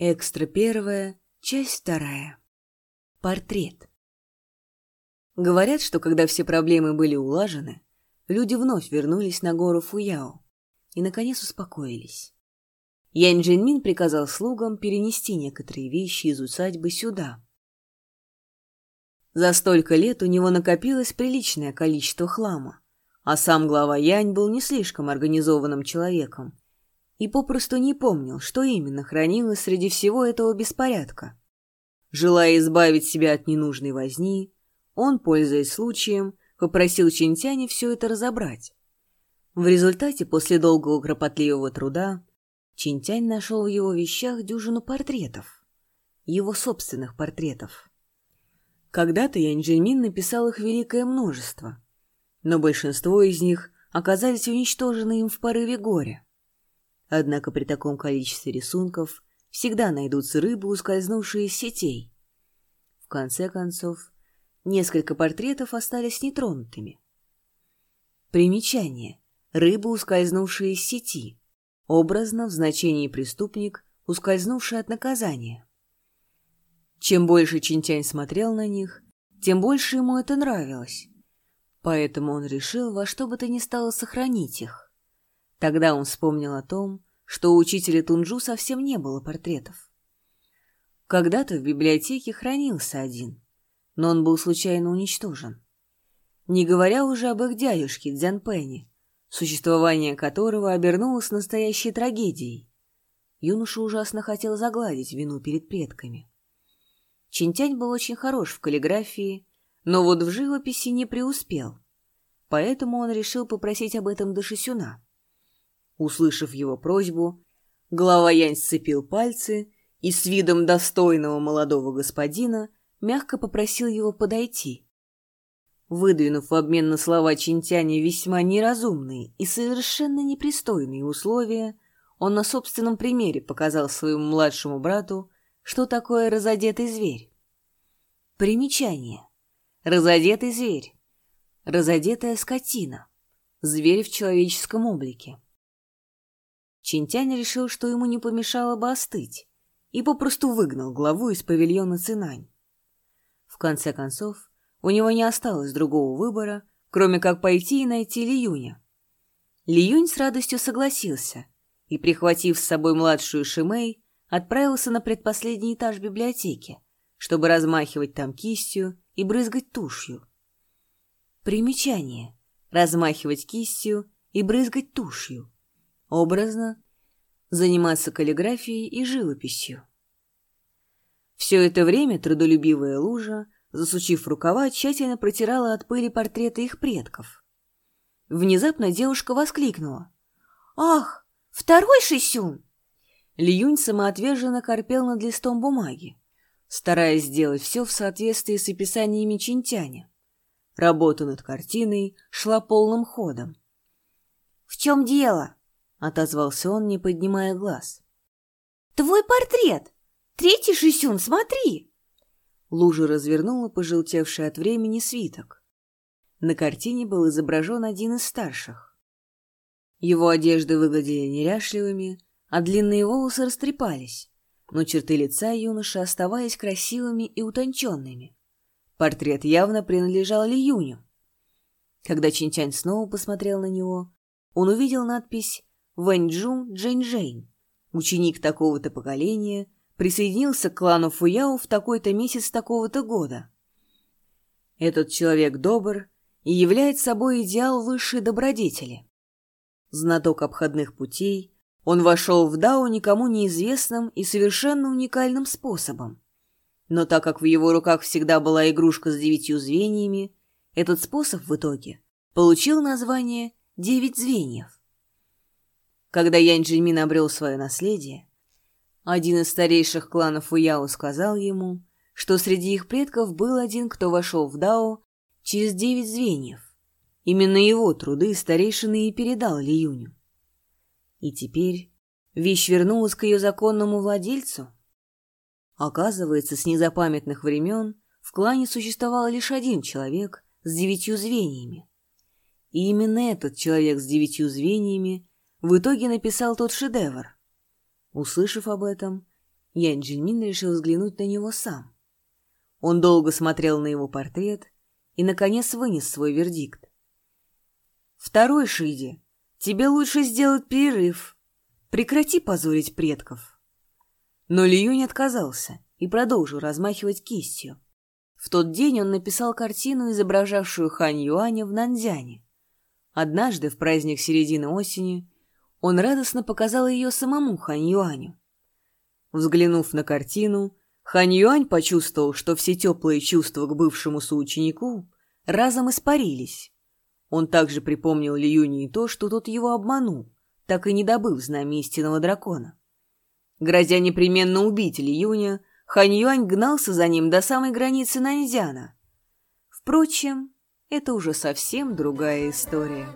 Экстра первая, часть вторая. Портрет. Говорят, что когда все проблемы были улажены, люди вновь вернулись на гору Фуяо и, наконец, успокоились. Янь Джинмин приказал слугам перенести некоторые вещи из усадьбы сюда. За столько лет у него накопилось приличное количество хлама, а сам глава Янь был не слишком организованным человеком и попросту не помнил, что именно хранилось среди всего этого беспорядка. Желая избавить себя от ненужной возни, он, пользуясь случаем, попросил Чинтяне все это разобрать. В результате, после долгого кропотливого труда, Чинтянь нашел в его вещах дюжину портретов. Его собственных портретов. Когда-то Янь Джельмин написал их великое множество, но большинство из них оказались уничтожены им в порыве горя. Однако при таком количестве рисунков всегда найдутся рыбы, ускользнувшие из сетей. В конце концов, несколько портретов остались нетронутыми. Примечание. Рыба, ускользнувшая из сети. Образно в значении преступник, ускользнувший от наказания. Чем больше Чинтянь смотрел на них, тем больше ему это нравилось. Поэтому он решил во что бы то ни стало сохранить их. Тогда он вспомнил о том, что у учителя Тунджу совсем не было портретов. Когда-то в библиотеке хранился один, но он был случайно уничтожен. Не говоря уже об их дядюшке Дзянпэне, существование которого обернулось настоящей трагедией. Юноша ужасно хотел загладить вину перед предками. Чинтянь был очень хорош в каллиграфии, но вот в живописи не преуспел, поэтому он решил попросить об этом Дашисюна. Услышав его просьбу, глава Янь сцепил пальцы и с видом достойного молодого господина мягко попросил его подойти. Выдвинув в обмен на слова Чинтяня весьма неразумные и совершенно непристойные условия, он на собственном примере показал своему младшему брату, что такое разодетый зверь. Примечание. Разодетый зверь. Разодетая скотина. Зверь в человеческом облике. Чинтянь решил, что ему не помешало бы остыть, и попросту выгнал главу из павильона Цинань. В конце концов, у него не осталось другого выбора, кроме как пойти и найти Ли Юня. Ли Юнь с радостью согласился и, прихватив с собой младшую Шимей, отправился на предпоследний этаж библиотеки, чтобы размахивать там кистью и брызгать тушью. Примечание. Размахивать кистью и брызгать тушью образно, заниматься каллиграфией и живописью. Все это время трудолюбивая лужа, засучив рукава, тщательно протирала от пыли портреты их предков. Внезапно девушка воскликнула. «Ах, второй Шисюн!» Льюнь самоотверженно корпел над листом бумаги, стараясь сделать все в соответствии с описаниями Чинтяня. Работа над картиной шла полным ходом. «В чем дело?» — отозвался он, не поднимая глаз. «Твой портрет! Третий Шисюн, смотри!» Лужа развернула пожелтевший от времени свиток. На картине был изображен один из старших. Его одежды выглядели неряшливыми, а длинные волосы растрепались, но черты лица юноши оставались красивыми и утонченными. Портрет явно принадлежал Ли Юню. Когда Чинтянь снова посмотрел на него, он увидел надпись Вэньчжун Джэньжэнь, ученик такого-то поколения, присоединился к клану Фуяо в такой-то месяц такого-то года. Этот человек добр и является собой идеал высшей добродетели. Знаток обходных путей, он вошел в Дао никому неизвестным и совершенно уникальным способом. Но так как в его руках всегда была игрушка с девятью звеньями, этот способ в итоге получил название «девять звеньев». Когда Янь Джимин обрел свое наследие, один из старейших кланов Уяо сказал ему, что среди их предков был один, кто вошел в Дао через девять звеньев. Именно его труды старейшины и передал Ли Юню. И теперь вещь вернулась к ее законному владельцу. Оказывается, с незапамятных времен в клане существовал лишь один человек с девятью звеньями. И именно этот человек с девятью звеньями в итоге написал тот шедевр. Услышав об этом, Ян Джинмин решил взглянуть на него сам. Он долго смотрел на его портрет и, наконец, вынес свой вердикт. «Второй, Шиди, тебе лучше сделать перерыв. Прекрати позорить предков». Но Лиюнь отказался и продолжил размахивать кистью. В тот день он написал картину, изображавшую Хань Юаня в Нанзяне. Однажды, в праздник середины осени, он радостно показал ее самому Хань Юаню. Взглянув на картину, Хань Юань почувствовал, что все теплые чувства к бывшему соученику разом испарились. Он также припомнил Ли Юни и то, что тот его обманул, так и не добыв знамя истинного дракона. Грозя непременно убить Ли Юня, Хань Юань гнался за ним до самой границы Наньзяна. Впрочем, это уже совсем другая история.